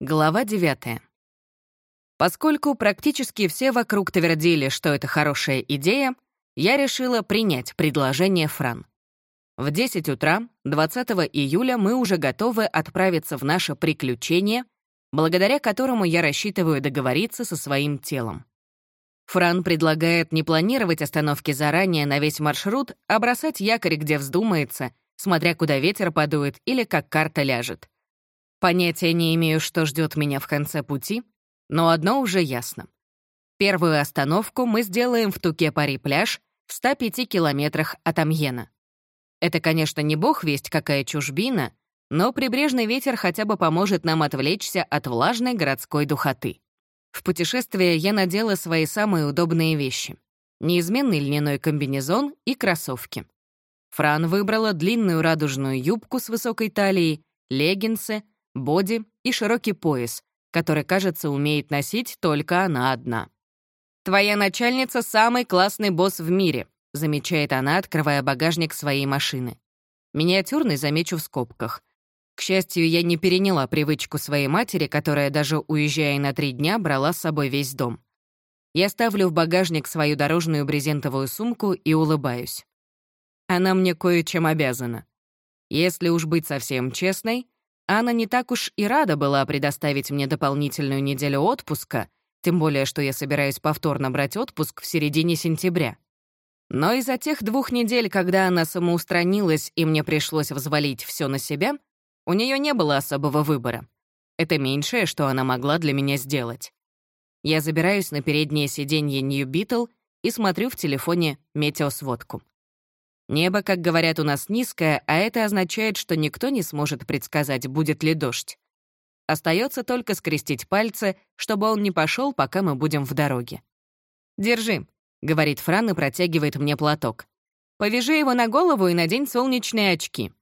Глава 9. Поскольку практически все вокруг твердили, что это хорошая идея, я решила принять предложение Фран. В 10 утра 20 июля мы уже готовы отправиться в наше приключение, благодаря которому я рассчитываю договориться со своим телом. Фран предлагает не планировать остановки заранее на весь маршрут, а бросать якорь, где вздумается, смотря куда ветер подует или как карта ляжет. Понятия не имею, что ждет меня в конце пути, но одно уже ясно. Первую остановку мы сделаем в Туке-Пари-пляж в 105 километрах от Амьена. Это, конечно, не бог весть какая чужбина, но прибрежный ветер хотя бы поможет нам отвлечься от влажной городской духоты. В путешествие я надела свои самые удобные вещи. Неизменный льняной комбинезон и кроссовки. Фран выбрала длинную радужную юбку с высокой талией, леггинсы — боди и широкий пояс, который, кажется, умеет носить только она одна. «Твоя начальница — самый классный босс в мире», замечает она, открывая багажник своей машины. Миниатюрный замечу в скобках. К счастью, я не переняла привычку своей матери, которая даже уезжая на три дня брала с собой весь дом. Я ставлю в багажник свою дорожную брезентовую сумку и улыбаюсь. Она мне кое-чем обязана. Если уж быть совсем честной, Анна не так уж и рада была предоставить мне дополнительную неделю отпуска, тем более, что я собираюсь повторно брать отпуск в середине сентября. Но из-за тех двух недель, когда она самоустранилась и мне пришлось взвалить все на себя, у нее не было особого выбора. Это меньшее, что она могла для меня сделать. Я забираюсь на переднее сиденье New Beetle и смотрю в телефоне метеосводку. Небо, как говорят у нас, низкое, а это означает, что никто не сможет предсказать, будет ли дождь. Остается только скрестить пальцы, чтобы он не пошел, пока мы будем в дороге. «Держи», — говорит Фран и протягивает мне платок. «Повяжи его на голову и надень солнечные очки».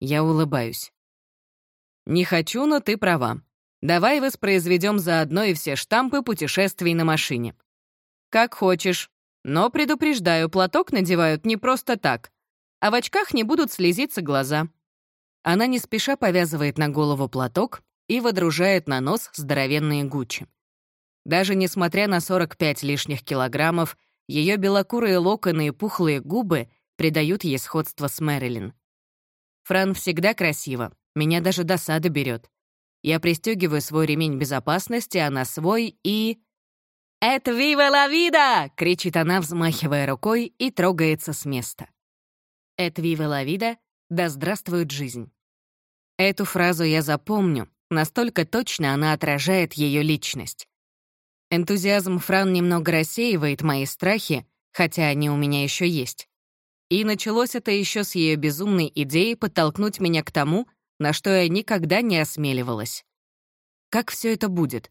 Я улыбаюсь. «Не хочу, но ты права. Давай воспроизведем заодно и все штампы путешествий на машине». «Как хочешь», но, предупреждаю, платок надевают не просто так, а в очках не будут слезиться глаза. Она не спеша повязывает на голову платок и водружает на нос здоровенные гучи. Даже несмотря на 45 лишних килограммов, ее белокурые локоны и пухлые губы придают ей сходство с Мэрилин. Фран всегда красиво, меня даже досада берет. Я пристегиваю свой ремень безопасности, она свой и... «Это вива ла вида!» — кричит она, взмахивая рукой, и трогается с места. «Это вива ла вида! Да здравствует жизнь!» Эту фразу я запомню, настолько точно она отражает ее личность. Энтузиазм Фран немного рассеивает мои страхи, хотя они у меня еще есть. И началось это еще с ее безумной идеей подтолкнуть меня к тому, на что я никогда не осмеливалась. Как все это будет?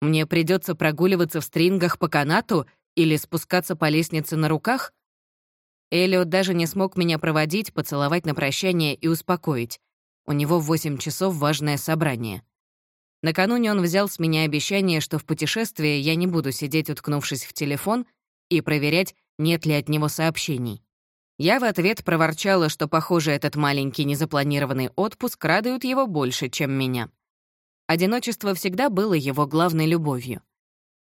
Мне придется прогуливаться в стрингах по канату или спускаться по лестнице на руках? Эллиот даже не смог меня проводить, поцеловать на прощание и успокоить. У него в 8 часов важное собрание. Накануне он взял с меня обещание, что в путешествии я не буду сидеть, уткнувшись в телефон, и проверять, нет ли от него сообщений. Я в ответ проворчала, что, похоже, этот маленький незапланированный отпуск радует его больше, чем меня. Одиночество всегда было его главной любовью.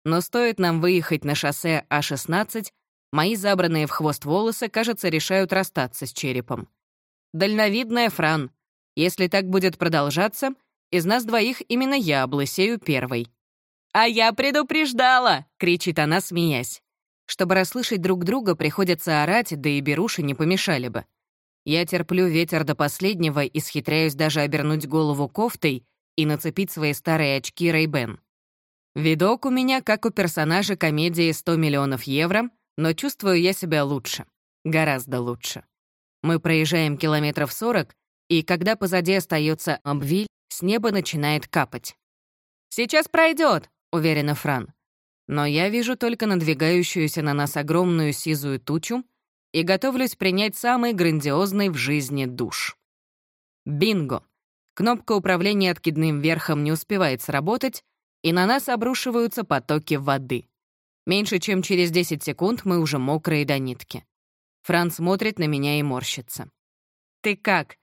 Но стоит нам выехать на шоссе А-16, мои забранные в хвост волосы, кажется, решают расстаться с черепом. Дальновидная Фран. Если так будет продолжаться, из нас двоих именно я облысею первой. «А я предупреждала!» — кричит она, смеясь. Чтобы расслышать друг друга, приходится орать, да и беруши не помешали бы. Я терплю ветер до последнего и схитряюсь даже обернуть голову кофтой, и нацепить свои старые очки Ray-Ban. Видок у меня, как у персонажа комедии «100 миллионов евро», но чувствую я себя лучше. Гораздо лучше. Мы проезжаем километров 40, и когда позади остается обвиль, с неба начинает капать. «Сейчас пройдет, уверена Фран. Но я вижу только надвигающуюся на нас огромную сизую тучу и готовлюсь принять самый грандиозный в жизни душ. Бинго! Кнопка управления откидным верхом не успевает сработать, и на нас обрушиваются потоки воды. Меньше чем через 10 секунд мы уже мокрые до нитки. Франц смотрит на меня и морщится. «Ты как?»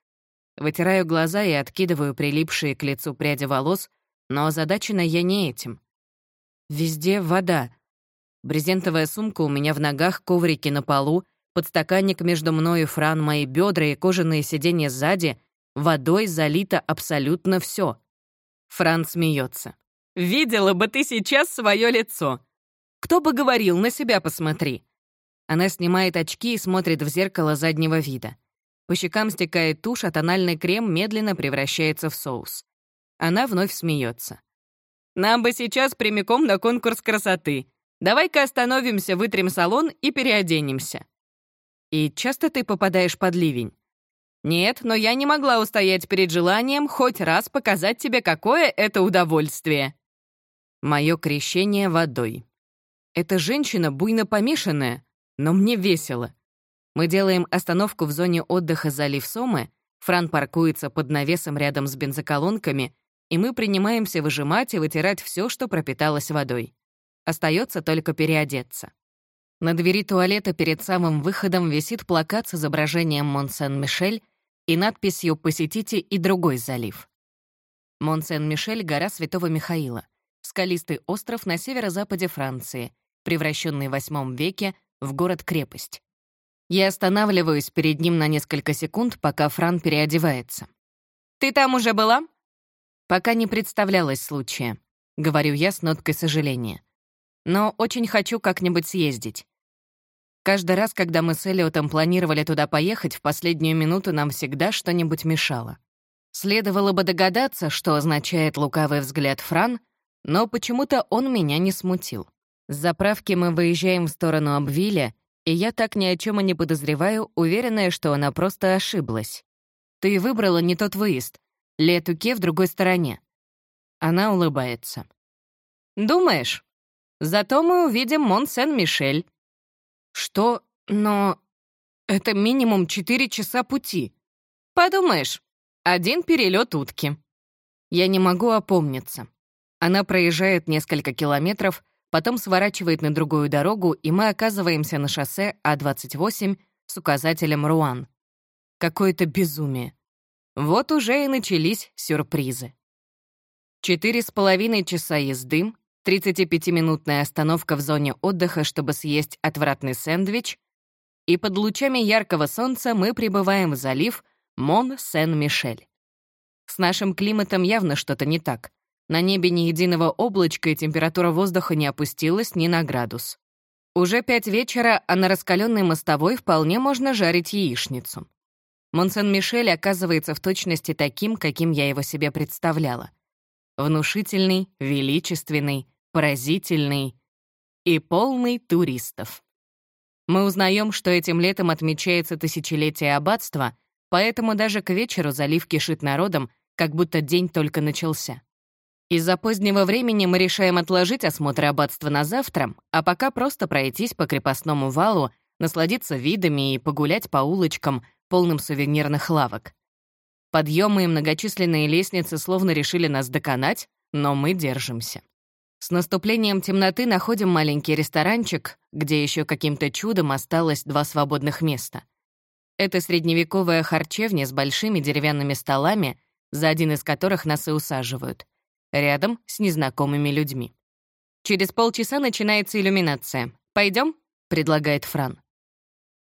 Вытираю глаза и откидываю прилипшие к лицу пряди волос, Но озадачена я не этим. Везде вода. Брезентовая сумка у меня в ногах, коврики на полу, подстаканник между мной и Фран, мои бедра и кожаные сиденья сзади. Водой залито абсолютно все. Фран смеется. «Видела бы ты сейчас свое лицо! Кто бы говорил, на себя посмотри!» Она снимает очки и смотрит в зеркало заднего вида. По щекам стекает тушь, а тональный крем медленно превращается в соус. Она вновь смеется. «Нам бы сейчас прямиком на конкурс красоты. Давай-ка остановимся, вытрем салон и переоденемся». «И часто ты попадаешь под ливень?» «Нет, но я не могла устоять перед желанием хоть раз показать тебе, какое это удовольствие». Мое крещение водой. Эта женщина буйно помешанная, но мне весело. Мы делаем остановку в зоне отдыха залив Сомы, Фран паркуется под навесом рядом с бензоколонками, и мы принимаемся выжимать и вытирать все, что пропиталось водой. Остается только переодеться. На двери туалета перед самым выходом висит плакат с изображением Монсен-Мишель и надписью «Посетите и другой залив». Монсен-Мишель — гора Святого Михаила, скалистый остров на северо-западе Франции, превращенный в VIII веке в город-крепость. Я останавливаюсь перед ним на несколько секунд, пока Фран переодевается. «Ты там уже была?» «Пока не представлялось случая», — говорю я с ноткой сожаления. «Но очень хочу как-нибудь съездить. Каждый раз, когда мы с Элиотом планировали туда поехать, в последнюю минуту нам всегда что-нибудь мешало. Следовало бы догадаться, что означает лукавый взгляд Фран, но почему-то он меня не смутил. С заправки мы выезжаем в сторону Абвиля, и я так ни о чем и не подозреваю, уверенная, что она просто ошиблась. Ты выбрала не тот выезд. Летуке в другой стороне. Она улыбается. «Думаешь? Зато мы увидим Мон-Сен-Мишель». «Что? Но... это минимум четыре часа пути. Подумаешь, один перелет утки». Я не могу опомниться. Она проезжает несколько километров, потом сворачивает на другую дорогу, и мы оказываемся на шоссе А28 с указателем «Руан». Какое-то безумие. Вот уже и начались сюрпризы. Четыре с половиной часа езды, 35-минутная остановка в зоне отдыха, чтобы съесть отвратный сэндвич, и под лучами яркого солнца мы прибываем в залив Мон-Сен-Мишель. С нашим климатом явно что-то не так. На небе ни единого облачка, и температура воздуха не опустилась ни на градус. Уже пять вечера, а на раскаленной мостовой вполне можно жарить яичницу. Монсен-Мишель оказывается в точности таким, каким я его себе представляла. Внушительный, величественный, поразительный и полный туристов. Мы узнаем, что этим летом отмечается тысячелетие аббатства, поэтому даже к вечеру залив кишит народом, как будто день только начался. Из-за позднего времени мы решаем отложить осмотр аббатства на завтра, а пока просто пройтись по крепостному валу, насладиться видами и погулять по улочкам, полным сувенирных лавок. Подъемы и многочисленные лестницы словно решили нас доконать, но мы держимся. С наступлением темноты находим маленький ресторанчик, где еще каким-то чудом осталось два свободных места. Это средневековая харчевня с большими деревянными столами, за один из которых нас и усаживают рядом с незнакомыми людьми. «Через полчаса начинается иллюминация. Пойдем? предлагает Фран.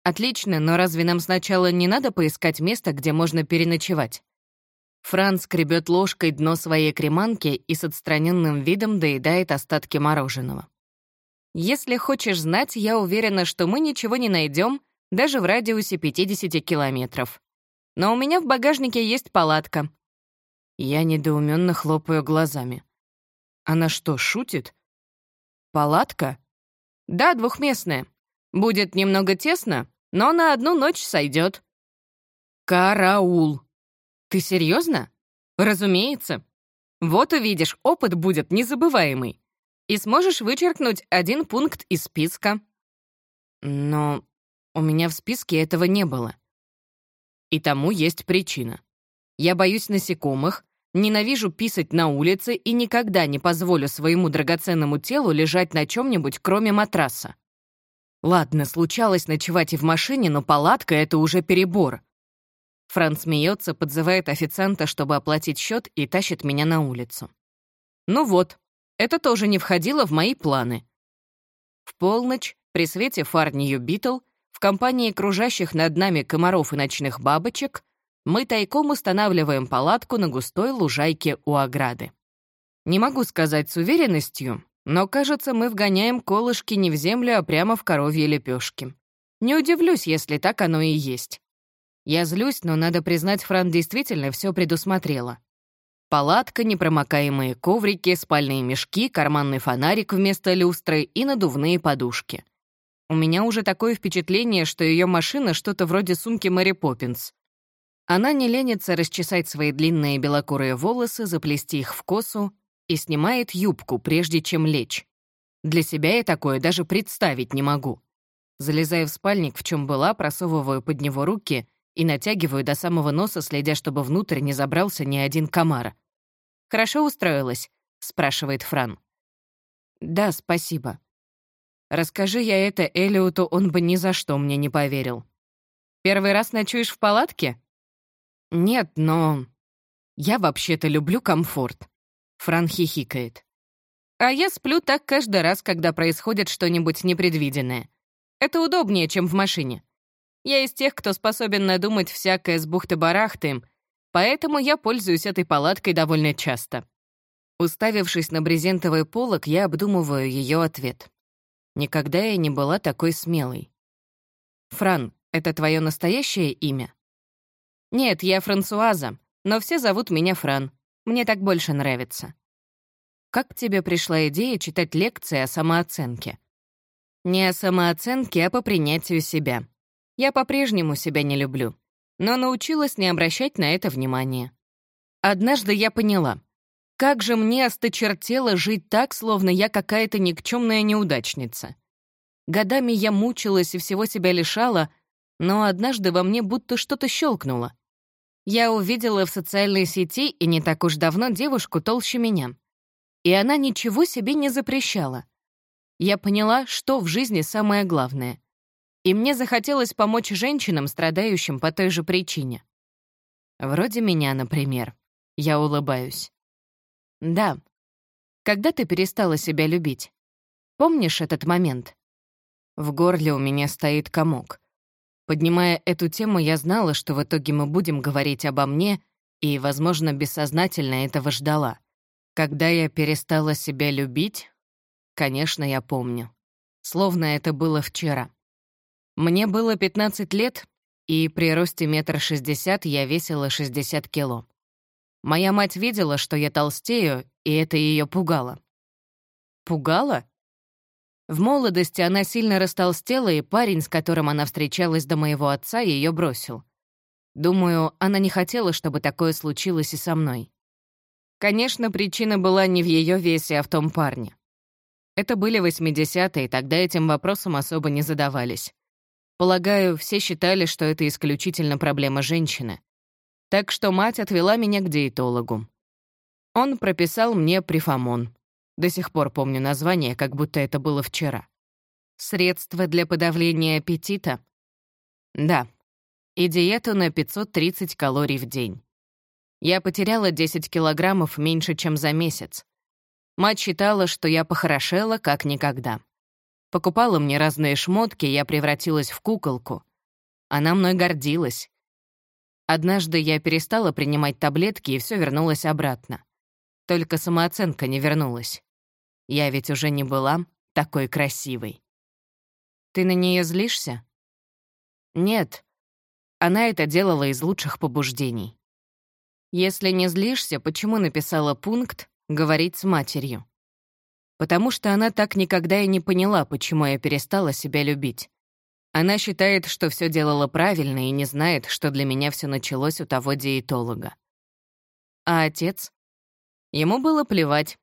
«Отлично, но разве нам сначала не надо поискать место, где можно переночевать?» Фран скребет ложкой дно своей креманки и с отстраненным видом доедает остатки мороженого. «Если хочешь знать, я уверена, что мы ничего не найдем даже в радиусе 50 километров. Но у меня в багажнике есть палатка, я недоуменно хлопаю глазами. Она что, шутит? Палатка? Да, двухместная. Будет немного тесно, но на одну ночь сойдет. Караул. Ты серьезно? Разумеется. Вот увидишь, опыт будет незабываемый. И сможешь вычеркнуть один пункт из списка. Но у меня в списке этого не было. И тому есть причина. Я боюсь насекомых, Ненавижу писать на улице и никогда не позволю своему драгоценному телу лежать на чем-нибудь, кроме матраса. Ладно, случалось ночевать и в машине, но палатка — это уже перебор. Франц смеется, подзывает официанта, чтобы оплатить счет, и тащит меня на улицу. Ну вот, это тоже не входило в мои планы. В полночь, при свете фар New Beetle, в компании кружащих над нами комаров и ночных бабочек, мы тайком устанавливаем палатку на густой лужайке у ограды. Не могу сказать с уверенностью, но, кажется, мы вгоняем колышки не в землю, а прямо в коровьи лепешки. Не удивлюсь, если так оно и есть. Я злюсь, но, надо признать, Фран действительно все предусмотрела. Палатка, непромокаемые коврики, спальные мешки, карманный фонарик вместо люстры и надувные подушки. У меня уже такое впечатление, что ее машина что-то вроде сумки Мэри Поппинс. Она не ленится расчесать свои длинные белокурые волосы, заплести их в косу и снимает юбку, прежде чем лечь. Для себя я такое даже представить не могу. Залезая в спальник, в чем была, просовываю под него руки и натягиваю до самого носа, следя, чтобы внутрь не забрался ни один комар. «Хорошо устроилась?» — спрашивает Фран. «Да, спасибо. Расскажи я это Элиоту, он бы ни за что мне не поверил. Первый раз ночуешь в палатке?» «Нет, но...» «Я вообще-то люблю комфорт». Фран хихикает. «А я сплю так каждый раз, когда происходит что-нибудь непредвиденное. Это удобнее, чем в машине. Я из тех, кто способен надумать всякое с бухты-барахты, поэтому я пользуюсь этой палаткой довольно часто». Уставившись на брезентовый полок, я обдумываю ее ответ. Никогда я не была такой смелой. «Фран, это твое настоящее имя?» «Нет, я Франсуаза, но все зовут меня Фран. Мне так больше нравится». «Как тебе пришла идея читать лекции о самооценке?» «Не о самооценке, а по принятию себя. Я по-прежнему себя не люблю, но научилась не обращать на это внимания. Однажды я поняла, как же мне осточертело жить так, словно я какая-то никчемная неудачница. Годами я мучилась и всего себя лишала, но однажды во мне будто что-то щелкнуло. Я увидела в социальной сети и не так уж давно девушку толще меня. И она ничего себе не запрещала. Я поняла, что в жизни самое главное. И мне захотелось помочь женщинам, страдающим по той же причине. Вроде меня, например. Я улыбаюсь. Да. Когда ты перестала себя любить? Помнишь этот момент? В горле у меня стоит комок. Поднимая эту тему, я знала, что в итоге мы будем говорить обо мне, и, возможно, бессознательно этого ждала. Когда я перестала себя любить, конечно, я помню. Словно это было вчера. Мне было 15 лет, и при росте метра шестьдесят я весила 60 кило. Моя мать видела, что я толстею, и это ее пугало. Пугало? В молодости она сильно растолстела, и парень, с которым она встречалась до моего отца, ее бросил. Думаю, она не хотела, чтобы такое случилось и со мной. Конечно, причина была не в ее весе, а в том парне. Это были 80-е, тогда этим вопросом особо не задавались. Полагаю, все считали, что это исключительно проблема женщины. Так что мать отвела меня к диетологу. Он прописал мне прифамон. До сих пор помню название, как будто это было вчера. Средство для подавления аппетита? Да. И диету на 530 калорий в день. Я потеряла 10 килограммов меньше, чем за месяц. Мать считала, что я похорошела как никогда. Покупала мне разные шмотки, я превратилась в куколку. Она мной гордилась. Однажды я перестала принимать таблетки, и все вернулось обратно. Только самооценка не вернулась. Я ведь уже не была такой красивой. Ты на нее злишься? Нет. Она это делала из лучших побуждений. Если не злишься, почему написала пункт «говорить с матерью»? Потому что она так никогда и не поняла, почему я перестала себя любить. Она считает, что все делала правильно и не знает, что для меня все началось у того диетолога. А отец? Ему было плевать,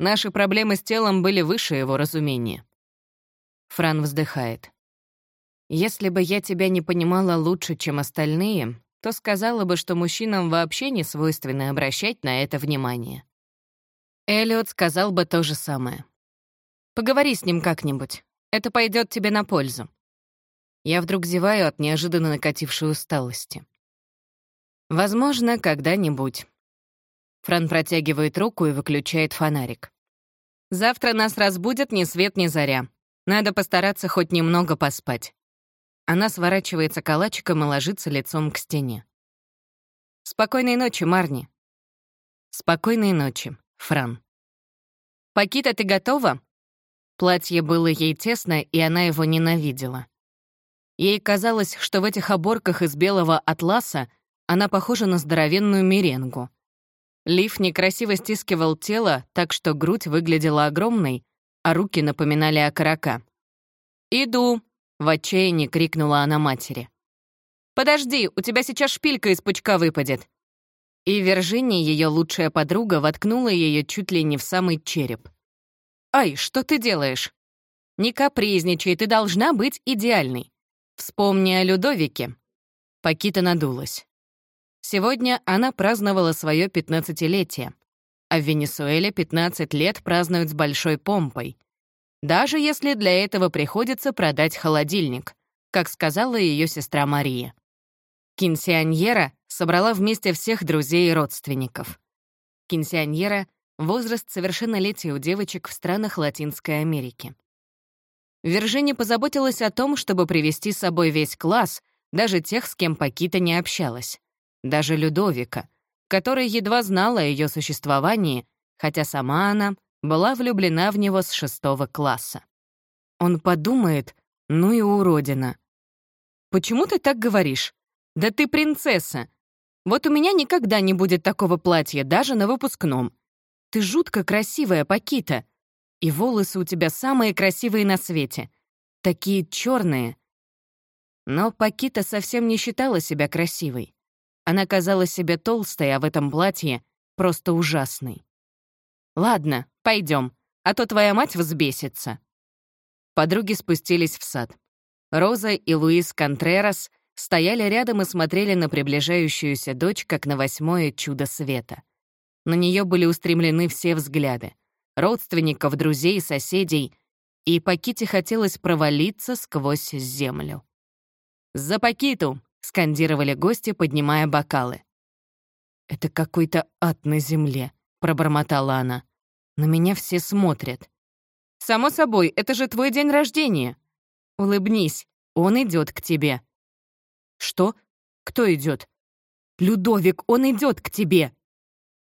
Наши проблемы с телом были выше его разумения. Фран вздыхает. «Если бы я тебя не понимала лучше, чем остальные, то сказала бы, что мужчинам вообще не свойственно обращать на это внимание». Эллиот сказал бы то же самое. «Поговори с ним как-нибудь. Это пойдет тебе на пользу». Я вдруг зеваю от неожиданно накатившей усталости. «Возможно, когда-нибудь. Фран протягивает руку и выключает фонарик. «Завтра нас разбудят ни свет ни заря. Надо постараться хоть немного поспать». Она сворачивается калачиком и ложится лицом к стене. «Спокойной ночи, Марни». «Спокойной ночи, Фран». «Пакита, ты готова?» Платье было ей тесно, и она его ненавидела. Ей казалось, что в этих оборках из белого атласа она похожа на здоровенную меренгу. Лиф некрасиво стискивал тело, так что грудь выглядела огромной, а руки напоминали окорока. «Иду!» — в отчаянии крикнула она матери. «Подожди, у тебя сейчас шпилька из пучка выпадет!» И Виржиния, ее лучшая подруга, воткнула ее чуть ли не в самый череп. «Ай, что ты делаешь?» «Не капризничай, ты должна быть идеальной. Вспомни о Людовике». Пакита надулась. Сегодня она праздновала свое пятнадцатилетие, а в Венесуэле 15 лет празднуют с большой помпой. Даже если для этого приходится продать холодильник, как сказала ее сестра Мария. Кинсианьера собрала вместе всех друзей и родственников. Кинсианьера — возраст совершеннолетия у девочек в странах Латинской Америки. Виржини позаботилась о том, чтобы привести с собой весь класс, даже тех, с кем Пакита не общалась даже Людовика, который едва знал о ее существовании, хотя сама она была влюблена в него с шестого класса. Он подумает, ну и уродина. «Почему ты так говоришь? Да ты принцесса. Вот у меня никогда не будет такого платья, даже на выпускном. Ты жутко красивая, Пакита. И волосы у тебя самые красивые на свете. Такие черные. Но Пакита совсем не считала себя красивой. Она казалась себе толстой, а в этом платье просто ужасной. «Ладно, пойдем, а то твоя мать взбесится». Подруги спустились в сад. Роза и Луис Контрерас стояли рядом и смотрели на приближающуюся дочь, как на восьмое чудо света. На нее были устремлены все взгляды — родственников, друзей, соседей, и Паките хотелось провалиться сквозь землю. «За Пакиту!» — скандировали гости, поднимая бокалы. «Это какой-то ад на земле», — пробормотала она. «На меня все смотрят». «Само собой, это же твой день рождения. Улыбнись, он идет к тебе». «Что? Кто идет? «Людовик, он идет к тебе!»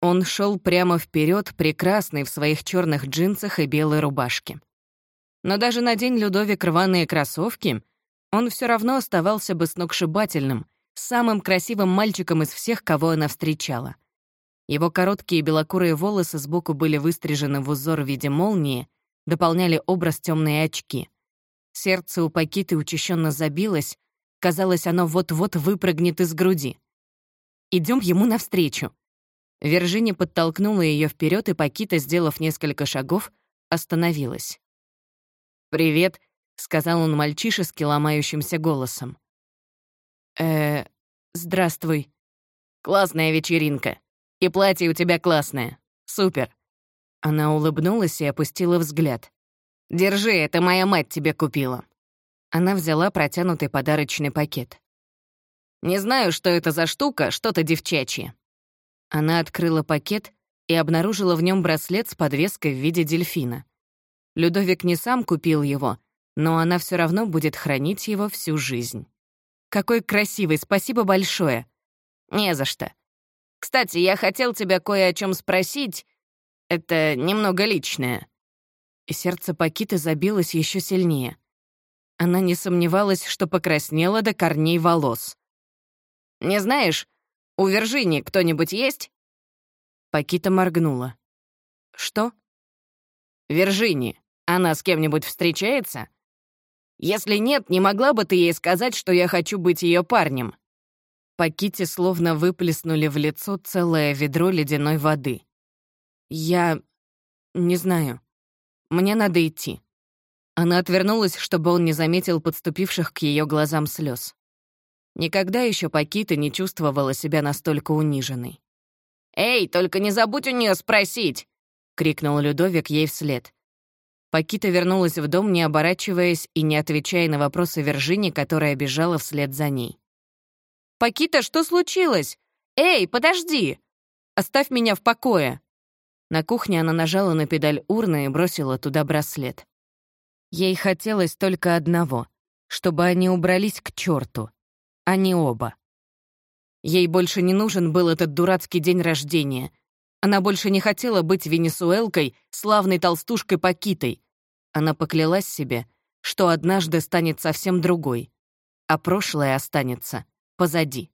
Он шел прямо вперед, прекрасный в своих черных джинсах и белой рубашке. Но даже надень Людовик рваные кроссовки, он все равно оставался бы сногсшибательным, самым красивым мальчиком из всех, кого она встречала. Его короткие белокурые волосы сбоку были выстрижены в узор в виде молнии, дополняли образ темные очки. Сердце у Пакиты учащенно забилось, казалось, оно вот-вот выпрыгнет из груди. Идем ему навстречу. Вержини подтолкнула ее вперед, и Пакита, сделав несколько шагов, остановилась. «Привет», — сказал он мальчишески ломающимся голосом. э здравствуй. Классная вечеринка. И платье у тебя классное. Супер». Она улыбнулась и опустила взгляд. «Держи, это моя мать тебе купила». Она взяла протянутый подарочный пакет. «Не знаю, что это за штука, что-то девчачье». Она открыла пакет и обнаружила в нем браслет с подвеской в виде дельфина. Людовик не сам купил его, но она все равно будет хранить его всю жизнь. Какой красивый, спасибо большое. Не за что. Кстати, я хотел тебя кое о чем спросить. Это немного личное. И сердце Пакиты забилось еще сильнее. Она не сомневалась, что покраснела до корней волос. «Не знаешь, у Вержини кто-нибудь есть?» Пакита моргнула. «Что?» «Вержини. Она с кем-нибудь встречается?» Если нет, не могла бы ты ей сказать, что я хочу быть ее парнем?» По Ките словно выплеснули в лицо целое ведро ледяной воды. «Я... не знаю. Мне надо идти». Она отвернулась, чтобы он не заметил подступивших к ее глазам слез. Никогда еще Пакита не чувствовала себя настолько униженной. «Эй, только не забудь у нее спросить!» — крикнул Людовик ей вслед. Пакита вернулась в дом, не оборачиваясь и не отвечая на вопросы Вержини, которая бежала вслед за ней. «Пакита, что случилось? Эй, подожди!» Оставь меня в покое!» На кухне она нажала на педаль урны и бросила туда браслет. Ей хотелось только одного — чтобы они убрались к черту. Они оба. Ей больше не нужен был этот дурацкий день рождения. Она больше не хотела быть венесуэлкой, славной толстушкой Пакитой. Она поклялась себе, что однажды станет совсем другой, а прошлое останется позади.